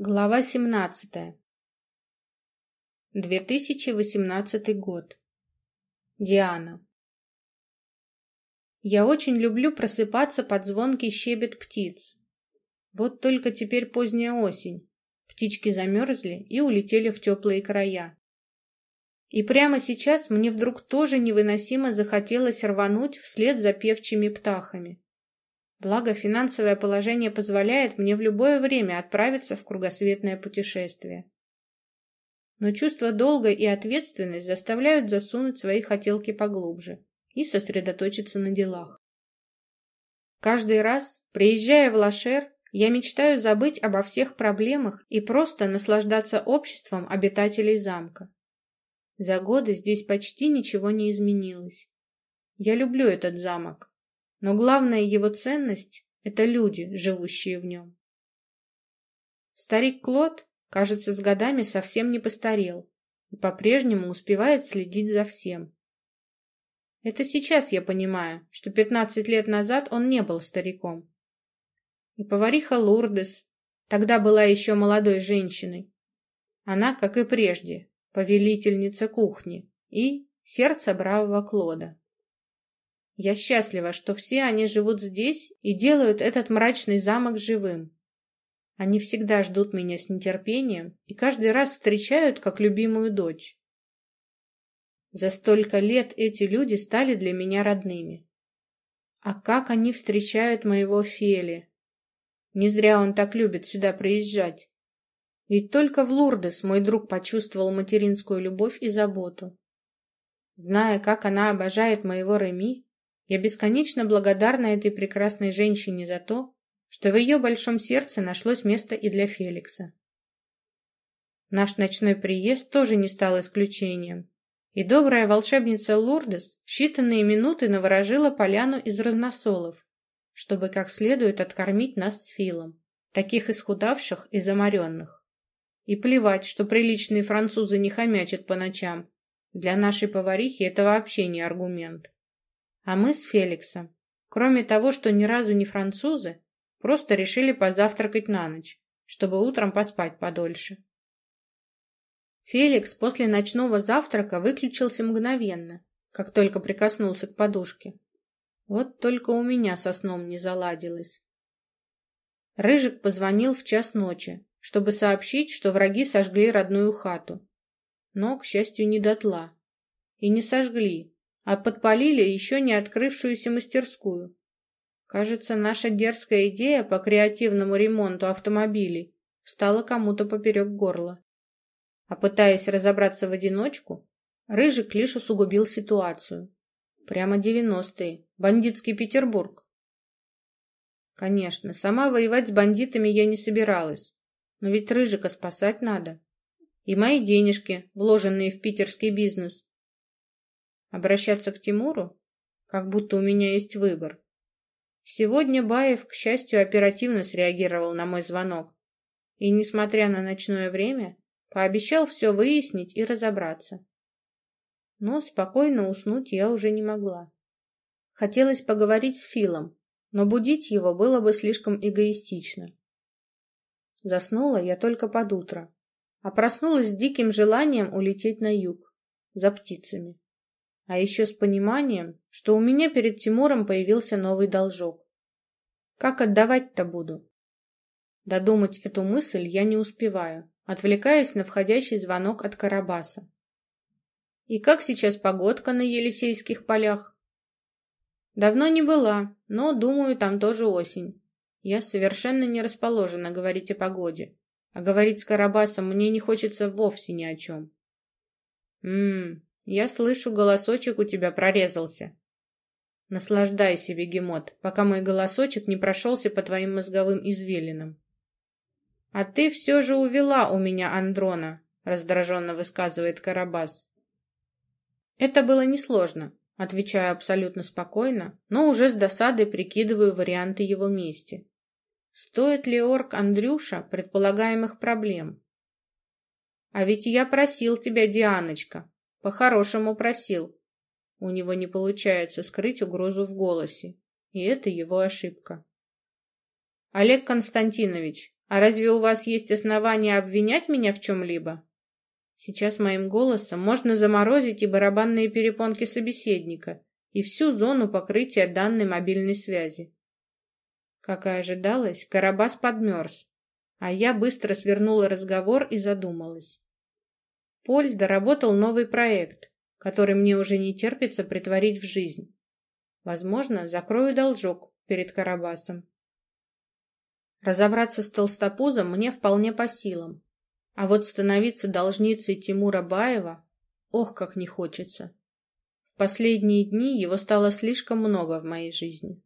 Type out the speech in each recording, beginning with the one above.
Глава 17. 2018 год. Диана. Я очень люблю просыпаться под звонкий щебет птиц. Вот только теперь поздняя осень. Птички замерзли и улетели в теплые края. И прямо сейчас мне вдруг тоже невыносимо захотелось рвануть вслед за певчими птахами. Благо, финансовое положение позволяет мне в любое время отправиться в кругосветное путешествие. Но чувство долга и ответственность заставляют засунуть свои хотелки поглубже и сосредоточиться на делах. Каждый раз, приезжая в Лашер, я мечтаю забыть обо всех проблемах и просто наслаждаться обществом обитателей замка. За годы здесь почти ничего не изменилось. Я люблю этот замок, но главная его ценность — это люди, живущие в нем. Старик Клод, кажется, с годами совсем не постарел и по-прежнему успевает следить за всем. Это сейчас я понимаю, что пятнадцать лет назад он не был стариком. И повариха Лурдес тогда была еще молодой женщиной. Она, как и прежде, повелительница кухни и сердце бравого Клода. Я счастлива, что все они живут здесь и делают этот мрачный замок живым. Они всегда ждут меня с нетерпением и каждый раз встречают как любимую дочь. За столько лет эти люди стали для меня родными. А как они встречают моего Фели? Не зря он так любит сюда приезжать. Ведь только в Лурдес мой друг почувствовал материнскую любовь и заботу. Зная, как она обожает моего Реми, я бесконечно благодарна этой прекрасной женщине за то, что в ее большом сердце нашлось место и для Феликса. Наш ночной приезд тоже не стал исключением, и добрая волшебница Лурдес в считанные минуты наворожила поляну из разносолов, чтобы как следует откормить нас с Филом, таких исхудавших и заморенных. И плевать, что приличные французы не хомячат по ночам. Для нашей поварихи это вообще не аргумент. А мы с Феликсом, кроме того, что ни разу не французы, просто решили позавтракать на ночь, чтобы утром поспать подольше. Феликс после ночного завтрака выключился мгновенно, как только прикоснулся к подушке. Вот только у меня со сном не заладилось. Рыжик позвонил в час ночи, чтобы сообщить, что враги сожгли родную хату. Но, к счастью, не дотла. И не сожгли, а подпалили еще не открывшуюся мастерскую. Кажется, наша дерзкая идея по креативному ремонту автомобилей стала кому-то поперек горла. А пытаясь разобраться в одиночку, Рыжик лишь усугубил ситуацию. Прямо девяностые, бандитский Петербург. Конечно, сама воевать с бандитами я не собиралась, но ведь Рыжика спасать надо. И мои денежки, вложенные в питерский бизнес, Обращаться к Тимуру? Как будто у меня есть выбор. Сегодня Баев, к счастью, оперативно среагировал на мой звонок. И, несмотря на ночное время, пообещал все выяснить и разобраться. Но спокойно уснуть я уже не могла. Хотелось поговорить с Филом, но будить его было бы слишком эгоистично. Заснула я только под утро, а проснулась с диким желанием улететь на юг, за птицами. А еще с пониманием, что у меня перед Тимуром появился новый должок. Как отдавать-то буду? Додумать эту мысль я не успеваю, отвлекаясь на входящий звонок от Карабаса. И как сейчас погодка на Елисейских полях? Давно не была, но, думаю, там тоже осень. Я совершенно не расположена говорить о погоде, а говорить с Карабасом мне не хочется вовсе ни о чем. Ммм, я слышу, голосочек у тебя прорезался. Наслаждайся, бегемот, пока мой голосочек не прошелся по твоим мозговым извилинам. А ты все же увела у меня Андрона, раздраженно высказывает Карабас. Это было несложно, отвечаю абсолютно спокойно, но уже с досадой прикидываю варианты его мести. Стоит ли орк Андрюша предполагаемых проблем? А ведь я просил тебя, Дианочка, по-хорошему просил. У него не получается скрыть угрозу в голосе, и это его ошибка. Олег Константинович, А разве у вас есть основания обвинять меня в чем-либо? Сейчас моим голосом можно заморозить и барабанные перепонки собеседника, и всю зону покрытия данной мобильной связи. Как и ожидалось, Карабас подмерз, а я быстро свернула разговор и задумалась. Поль доработал новый проект, который мне уже не терпится притворить в жизнь. Возможно, закрою должок перед Карабасом. Разобраться с толстопузом мне вполне по силам, а вот становиться должницей Тимура Баева, ох, как не хочется. В последние дни его стало слишком много в моей жизни.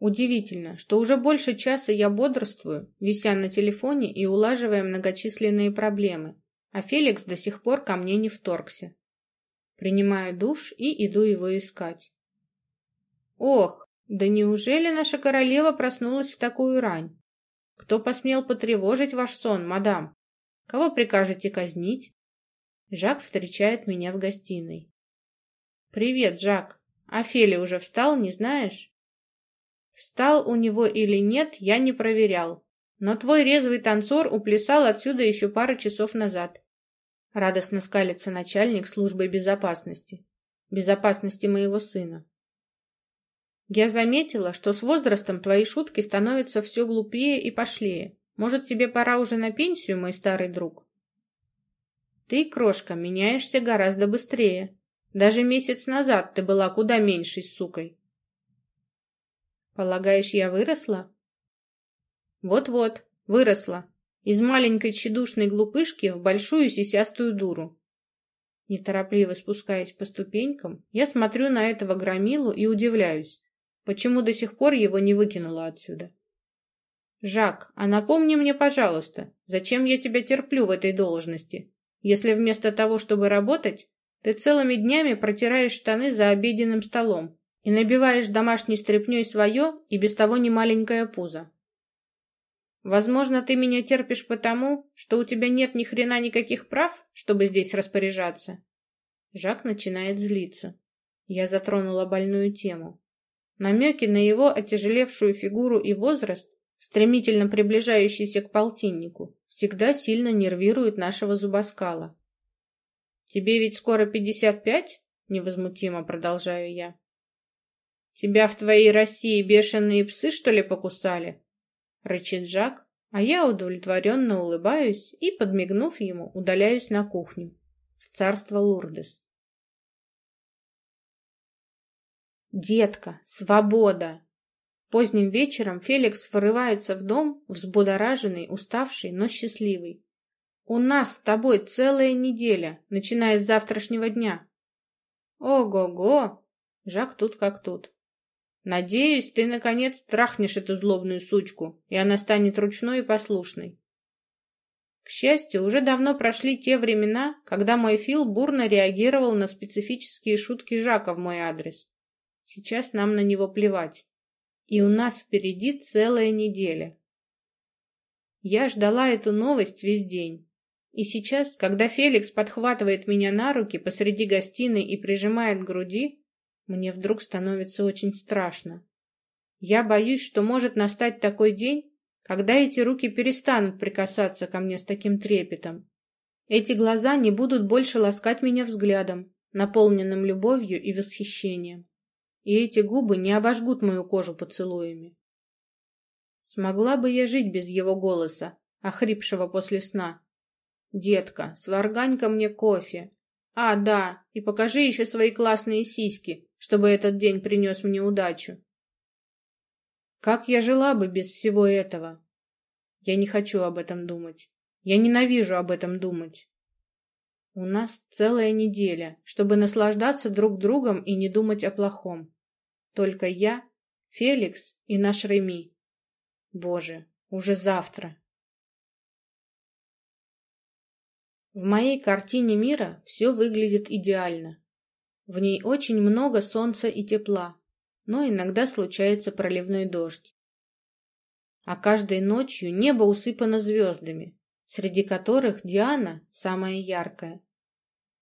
Удивительно, что уже больше часа я бодрствую, вися на телефоне и улаживая многочисленные проблемы, а Феликс до сих пор ко мне не вторгся. Принимаю душ и иду его искать. Ох, да неужели наша королева проснулась в такую рань? Кто посмел потревожить ваш сон, мадам? Кого прикажете казнить? Жак встречает меня в гостиной. Привет, Жак. А Фели уже встал, не знаешь? Встал у него или нет, я не проверял. Но твой резвый танцор уплясал отсюда еще пару часов назад. Радостно скалится начальник службы безопасности. Безопасности моего сына. Я заметила, что с возрастом твои шутки становятся все глупее и пошлее. Может, тебе пора уже на пенсию, мой старый друг? Ты, крошка, меняешься гораздо быстрее. Даже месяц назад ты была куда меньшей сукой. Полагаешь, я выросла? Вот-вот, выросла. Из маленькой тщедушной глупышки в большую сисястую дуру. Неторопливо спускаясь по ступенькам, я смотрю на этого громилу и удивляюсь, почему до сих пор его не выкинула отсюда. «Жак, а напомни мне, пожалуйста, зачем я тебя терплю в этой должности, если вместо того, чтобы работать, ты целыми днями протираешь штаны за обеденным столом, и набиваешь домашней стряпнёй свое и без того немаленькое пузо. Возможно, ты меня терпишь потому, что у тебя нет ни хрена никаких прав, чтобы здесь распоряжаться. Жак начинает злиться. Я затронула больную тему. Намеки на его отяжелевшую фигуру и возраст, стремительно приближающийся к полтиннику, всегда сильно нервируют нашего зубоскала. «Тебе ведь скоро пятьдесят пять?» — невозмутимо продолжаю я. Тебя в твоей России бешеные псы, что ли, покусали? Рычит Жак, а я удовлетворенно улыбаюсь и, подмигнув ему, удаляюсь на кухню, в царство Лурдес. Детка, свобода! Поздним вечером Феликс вырывается в дом, взбудораженный, уставший, но счастливый. У нас с тобой целая неделя, начиная с завтрашнего дня. Ого-го! Жак тут как тут. Надеюсь, ты, наконец, трахнешь эту злобную сучку, и она станет ручной и послушной. К счастью, уже давно прошли те времена, когда мой Фил бурно реагировал на специфические шутки Жака в мой адрес. Сейчас нам на него плевать. И у нас впереди целая неделя. Я ждала эту новость весь день. И сейчас, когда Феликс подхватывает меня на руки посреди гостиной и прижимает к груди, мне вдруг становится очень страшно. Я боюсь, что может настать такой день, когда эти руки перестанут прикасаться ко мне с таким трепетом. Эти глаза не будут больше ласкать меня взглядом, наполненным любовью и восхищением. И эти губы не обожгут мою кожу поцелуями. Смогла бы я жить без его голоса, охрипшего после сна. «Детка, сваргань-ка мне кофе. А, да, и покажи еще свои классные сиськи, чтобы этот день принес мне удачу. Как я жила бы без всего этого? Я не хочу об этом думать. Я ненавижу об этом думать. У нас целая неделя, чтобы наслаждаться друг другом и не думать о плохом. Только я, Феликс и наш Реми. Боже, уже завтра. В моей картине мира все выглядит идеально. В ней очень много солнца и тепла, но иногда случается проливной дождь. А каждой ночью небо усыпано звездами, среди которых Диана самая яркая.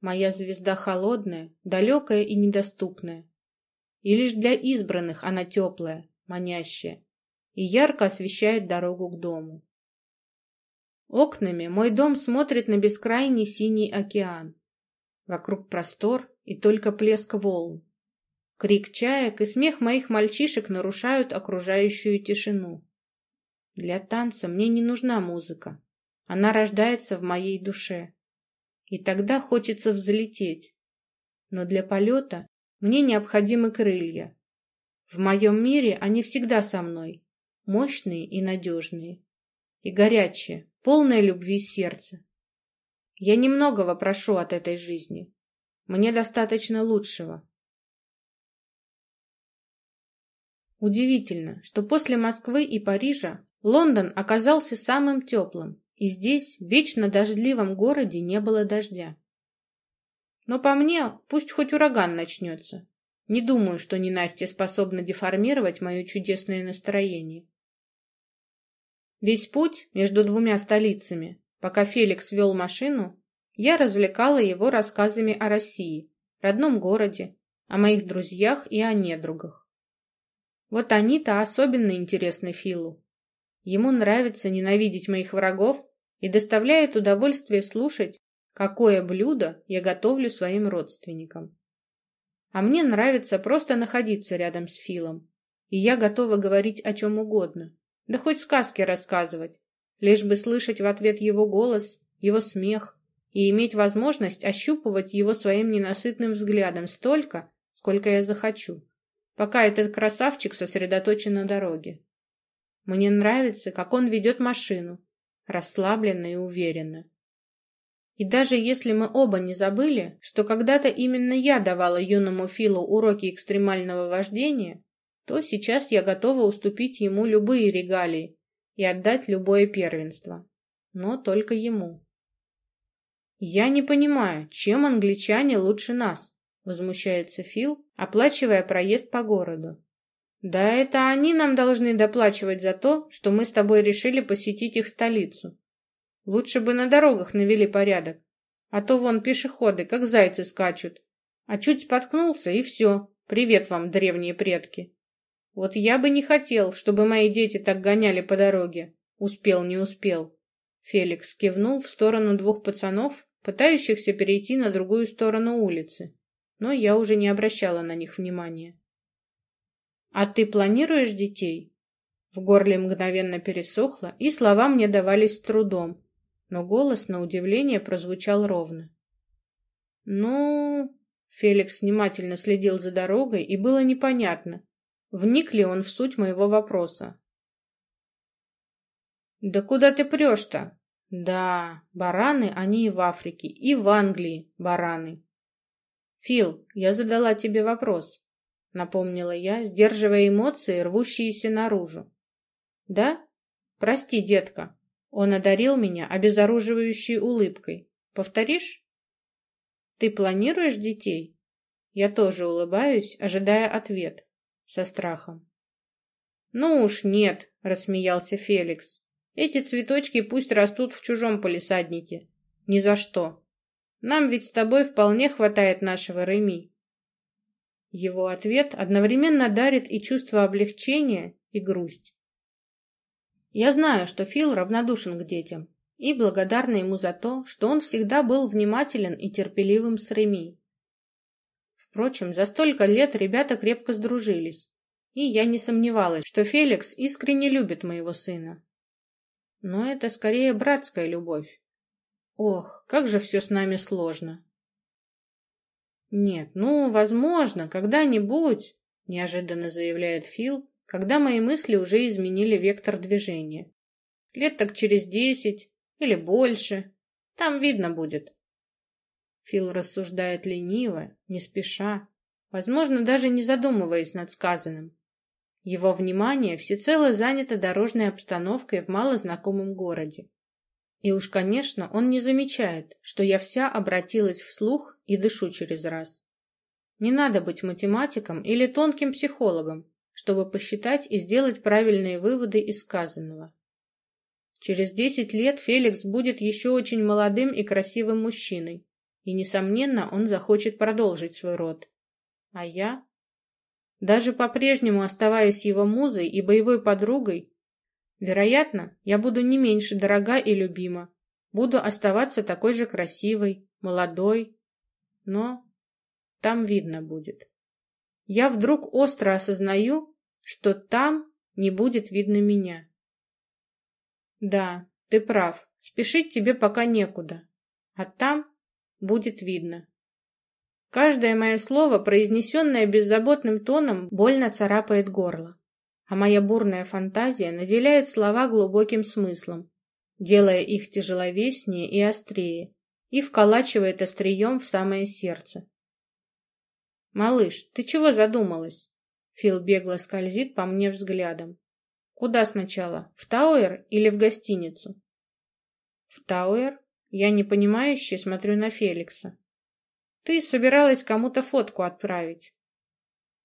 Моя звезда холодная, далекая и недоступная. И лишь для избранных она теплая, манящая. и ярко освещает дорогу к дому. Окнами мой дом смотрит на бескрайний синий океан. Вокруг простор и только плеск волн. Крик чаек и смех моих мальчишек нарушают окружающую тишину. Для танца мне не нужна музыка. Она рождается в моей душе. И тогда хочется взлететь. Но для полета мне необходимы крылья. В моем мире они всегда со мной, мощные и надежные. И горячие, полные любви сердца. Я немногого прошу от этой жизни. Мне достаточно лучшего. Удивительно, что после Москвы и Парижа Лондон оказался самым теплым, и здесь, в вечно дождливом городе, не было дождя. Но по мне, пусть хоть ураган начнется. Не думаю, что ненастье способна деформировать мое чудесное настроение. Весь путь между двумя столицами, пока Феликс вел машину, я развлекала его рассказами о России, родном городе, о моих друзьях и о недругах. Вот они-то особенно интересны Филу. Ему нравится ненавидеть моих врагов и доставляет удовольствие слушать, какое блюдо я готовлю своим родственникам. А мне нравится просто находиться рядом с Филом, и я готова говорить о чем угодно, да хоть сказки рассказывать, лишь бы слышать в ответ его голос, его смех и иметь возможность ощупывать его своим ненасытным взглядом столько, сколько я захочу, пока этот красавчик сосредоточен на дороге. Мне нравится, как он ведет машину, расслабленно и уверенно. И даже если мы оба не забыли, что когда-то именно я давала юному Филу уроки экстремального вождения, то сейчас я готова уступить ему любые регалии и отдать любое первенство. Но только ему. «Я не понимаю, чем англичане лучше нас?» — возмущается Фил, оплачивая проезд по городу. Да это они нам должны доплачивать за то, что мы с тобой решили посетить их столицу. Лучше бы на дорогах навели порядок, а то вон пешеходы, как зайцы, скачут. А чуть споткнулся, и все. Привет вам, древние предки. Вот я бы не хотел, чтобы мои дети так гоняли по дороге. Успел, не успел. Феликс кивнул в сторону двух пацанов, пытающихся перейти на другую сторону улицы, но я уже не обращала на них внимания. «А ты планируешь детей?» В горле мгновенно пересохло, и слова мне давались с трудом, но голос, на удивление, прозвучал ровно. «Ну...» Феликс внимательно следил за дорогой, и было непонятно, вник ли он в суть моего вопроса. «Да куда ты прешь-то?» «Да, бараны, они и в Африке, и в Англии бараны». «Фил, я задала тебе вопрос напомнила я, сдерживая эмоции, рвущиеся наружу. Да? Прости, детка. Он одарил меня обезоруживающей улыбкой. Повторишь? Ты планируешь детей? Я тоже улыбаюсь, ожидая ответ, со страхом. Ну уж нет, рассмеялся Феликс. Эти цветочки пусть растут в чужом полисаднике. Ни за что. Нам ведь с тобой вполне хватает нашего Реми. Его ответ одновременно дарит и чувство облегчения, и грусть. Я знаю, что Фил равнодушен к детям, и благодарна ему за то, что он всегда был внимателен и терпеливым с Реми. Впрочем, за столько лет ребята крепко сдружились, и я не сомневалась, что Феликс искренне любит моего сына. Но это скорее братская любовь. Ох, как же все с нами сложно. «Нет, ну, возможно, когда-нибудь», — неожиданно заявляет Фил, когда мои мысли уже изменили вектор движения. «Лет так через десять или больше. Там видно будет». Фил рассуждает лениво, не спеша, возможно, даже не задумываясь над сказанным. Его внимание всецело занято дорожной обстановкой в малознакомом городе. И уж, конечно, он не замечает, что я вся обратилась вслух и дышу через раз. Не надо быть математиком или тонким психологом, чтобы посчитать и сделать правильные выводы из сказанного. Через десять лет Феликс будет еще очень молодым и красивым мужчиной, и, несомненно, он захочет продолжить свой род. А я? Даже по-прежнему оставаясь его музой и боевой подругой, вероятно, я буду не меньше дорога и любима, буду оставаться такой же красивой, молодой, но там видно будет. Я вдруг остро осознаю, что там не будет видно меня. Да, ты прав, спешить тебе пока некуда, а там будет видно. Каждое мое слово, произнесенное беззаботным тоном, больно царапает горло, а моя бурная фантазия наделяет слова глубоким смыслом, делая их тяжеловеснее и острее, и вколачивает острием в самое сердце. «Малыш, ты чего задумалась?» Фил бегло скользит по мне взглядом. «Куда сначала, в Тауэр или в гостиницу?» «В Тауэр?» Я непонимающе смотрю на Феликса. «Ты собиралась кому-то фотку отправить».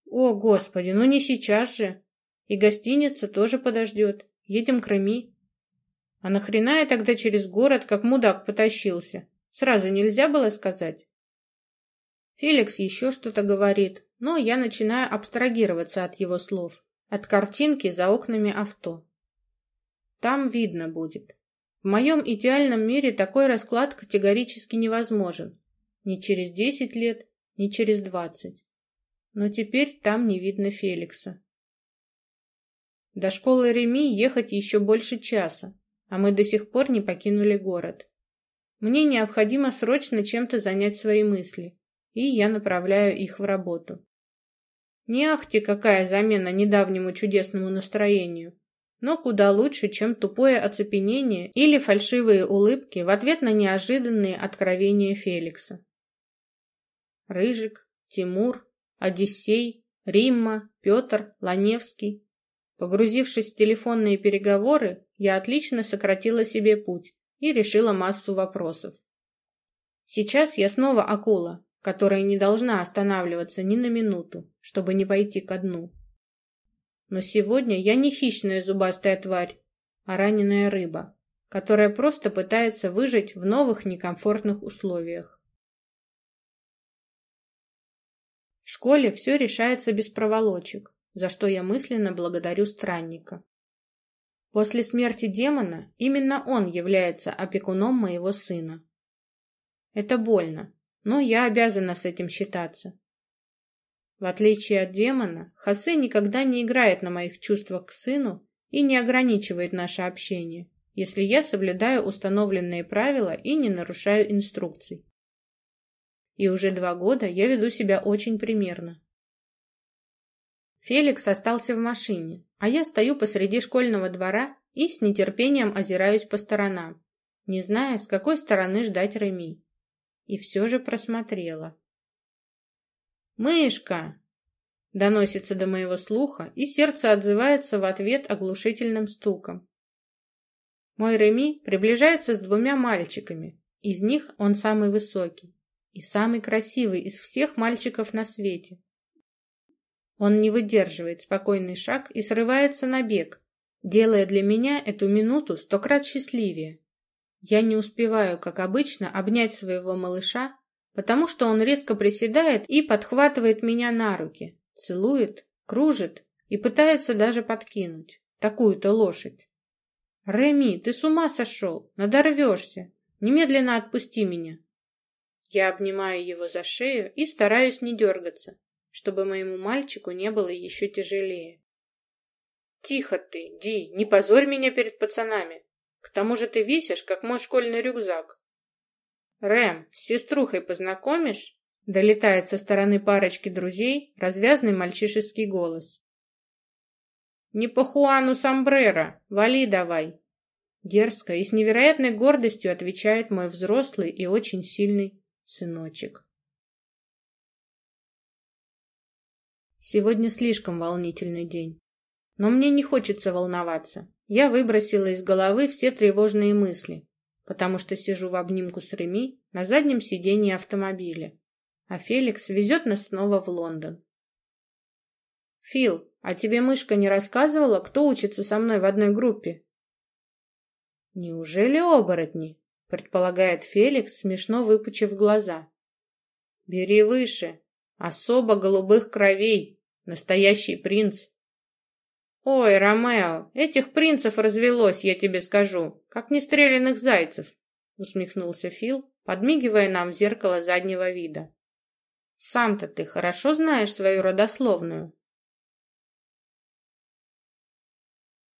«О, Господи, ну не сейчас же! И гостиница тоже подождет. Едем к Реми». «А нахрена я тогда через город, как мудак, потащился? Сразу нельзя было сказать?» Феликс еще что-то говорит, но я начинаю абстрагироваться от его слов, от картинки за окнами авто. Там видно будет. В моем идеальном мире такой расклад категорически невозможен. Ни через десять лет, ни через двадцать. Но теперь там не видно Феликса. До школы Реми ехать еще больше часа, а мы до сих пор не покинули город. Мне необходимо срочно чем-то занять свои мысли и я направляю их в работу. Не ахти какая замена недавнему чудесному настроению, но куда лучше, чем тупое оцепенение или фальшивые улыбки в ответ на неожиданные откровения Феликса. Рыжик, Тимур, Одиссей, Римма, Петр, Ланевский. Погрузившись в телефонные переговоры, я отлично сократила себе путь и решила массу вопросов. Сейчас я снова акула, которая не должна останавливаться ни на минуту, чтобы не пойти ко дну. Но сегодня я не хищная зубастая тварь, а раненая рыба, которая просто пытается выжить в новых некомфортных условиях. В школе все решается без проволочек, за что я мысленно благодарю странника. После смерти демона именно он является опекуном моего сына. Это больно, но я обязана с этим считаться. В отличие от демона, Хосе никогда не играет на моих чувствах к сыну и не ограничивает наше общение, если я соблюдаю установленные правила и не нарушаю инструкций. И уже два года я веду себя очень примерно. Феликс остался в машине, а я стою посреди школьного двора и с нетерпением озираюсь по сторонам, не зная, с какой стороны ждать Реми и все же просмотрела. «Мышка!» Доносится до моего слуха, и сердце отзывается в ответ оглушительным стуком. Мой Реми приближается с двумя мальчиками. Из них он самый высокий и самый красивый из всех мальчиков на свете. Он не выдерживает спокойный шаг и срывается на бег, делая для меня эту минуту сто крат счастливее. Я не успеваю, как обычно, обнять своего малыша, потому что он резко приседает и подхватывает меня на руки, целует, кружит и пытается даже подкинуть. Такую-то лошадь. «Реми, ты с ума сошел! Надорвешься! Немедленно отпусти меня!» Я обнимаю его за шею и стараюсь не дергаться, чтобы моему мальчику не было еще тяжелее. «Тихо ты, Ди, не позорь меня перед пацанами!» К тому же ты весишь, как мой школьный рюкзак. Рэм, с сеструхой познакомишь? Долетает со стороны парочки друзей развязный мальчишеский голос. Не по Хуану Самбрера, вали давай. Дерзко и с невероятной гордостью отвечает мой взрослый и очень сильный сыночек. Сегодня слишком волнительный день. Но мне не хочется волноваться. Я выбросила из головы все тревожные мысли, потому что сижу в обнимку с Реми на заднем сидении автомобиля, а Феликс везет нас снова в Лондон. «Фил, а тебе мышка не рассказывала, кто учится со мной в одной группе?» «Неужели оборотни?» — предполагает Феликс, смешно выпучив глаза. «Бери выше. Особо голубых кровей. Настоящий принц. Ой, Ромео, этих принцев развелось, я тебе скажу, как нестреляных зайцев, усмехнулся Фил, подмигивая нам в зеркало заднего вида. Сам-то ты хорошо знаешь свою родословную.